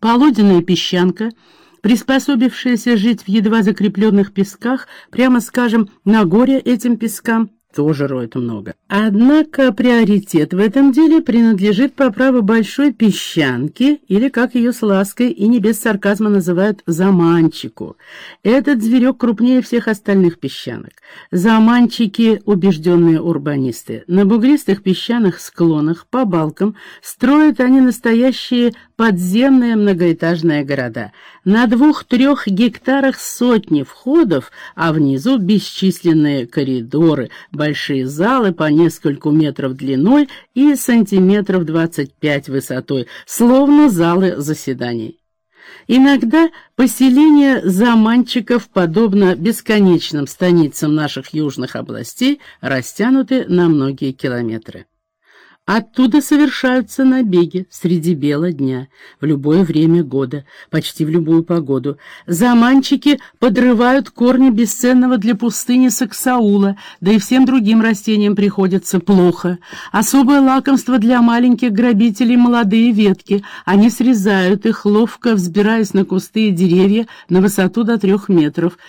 Полуденная песчанка, приспособившаяся жить в едва закрепленных песках, прямо скажем, на горе этим пескам, тоже роет много. Однако приоритет в этом деле принадлежит по праву большой песчанке, или, как ее с лаской и не без сарказма называют, заманчику. Этот зверек крупнее всех остальных песчанок. Заманчики – убежденные урбанисты. На бугристых песчаных склонах, по балкам, строят они настоящие подземные многоэтажные города. На двух-трех гектарах сотни входов, а внизу бесчисленные коридоры, большие залы по нескольку метров длиной и сантиметров 25 высотой, словно залы заседаний. Иногда поселения заманчиков, подобно бесконечным станицам наших южных областей, растянуты на многие километры. Оттуда совершаются набеги среди бела дня, в любое время года, почти в любую погоду. Заманчики подрывают корни бесценного для пустыни саксаула, да и всем другим растениям приходится плохо. Особое лакомство для маленьких грабителей — молодые ветки. Они срезают их, ловко взбираясь на кусты и деревья на высоту до трех метров —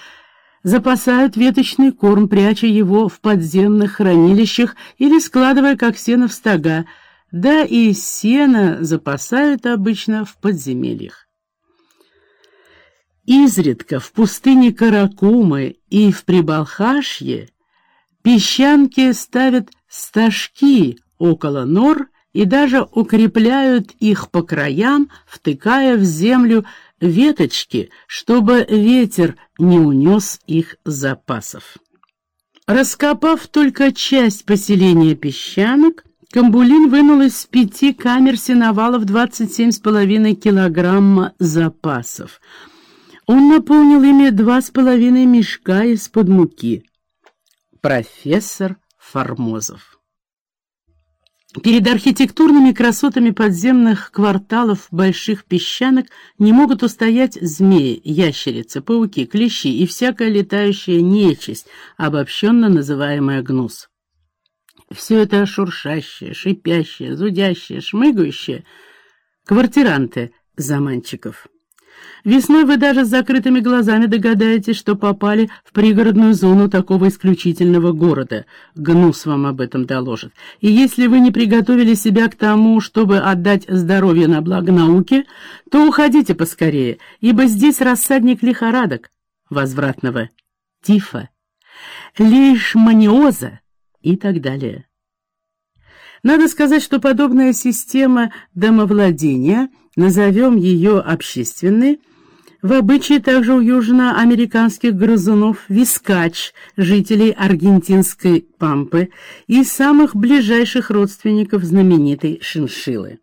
запасают веточный корм, пряча его в подземных хранилищах или складывая как сено в стога, да и сено запасают обычно в подземельях. Изредка в пустыне Каракумы и в Прибалхашье песчанки ставят стажки около нор и даже укрепляют их по краям, втыкая в землю веточки, чтобы ветер не унес их запасов. Раскопав только часть поселения песчанок, Камбулин вынул из пяти камер сеновалов 27,5 килограмма запасов. Он наполнил ими два с половиной мешка из-под муки. Профессор Формозов Перед архитектурными красотами подземных кварталов больших песчанок не могут устоять змеи, ящерицы, пауки, клещи и всякая летающая нечисть, обобщенно называемая гнус. Все это шуршащее, шипящее, зудящее, шмыгающее — квартиранты заманчиков. Весной вы даже с закрытыми глазами догадаетесь, что попали в пригородную зону такого исключительного города. Гнус вам об этом доложит. И если вы не приготовили себя к тому, чтобы отдать здоровье на благо науки, то уходите поскорее, ибо здесь рассадник лихорадок, возвратного тифа, лишманиоза и так далее. Надо сказать, что подобная система домовладения, назовем ее общественной, в обычае также у южноамериканских грызунов вискач, жителей аргентинской пампы и самых ближайших родственников знаменитой шиншиллы.